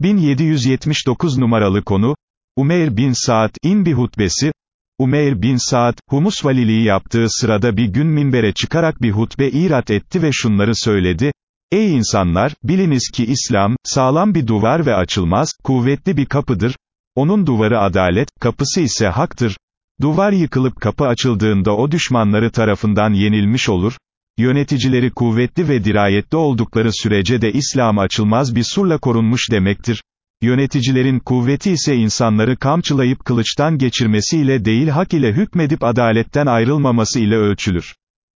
1779 numaralı konu, Umeyr bin Saad'in bir hutbesi, Umeyr bin Saad, Humus valiliği yaptığı sırada bir gün minbere çıkarak bir hutbe irat etti ve şunları söyledi, Ey insanlar, biliniz ki İslam, sağlam bir duvar ve açılmaz, kuvvetli bir kapıdır, onun duvarı adalet, kapısı ise haktır, duvar yıkılıp kapı açıldığında o düşmanları tarafından yenilmiş olur, yöneticileri kuvvetli ve dirayetli oldukları sürece de İslam açılmaz bir surla korunmuş demektir. Yöneticilerin kuvveti ise insanları kamçılayıp kılıçtan geçirmesiyle değil hak ile hükmedip adaletten ayrılmaması ile ölçülür.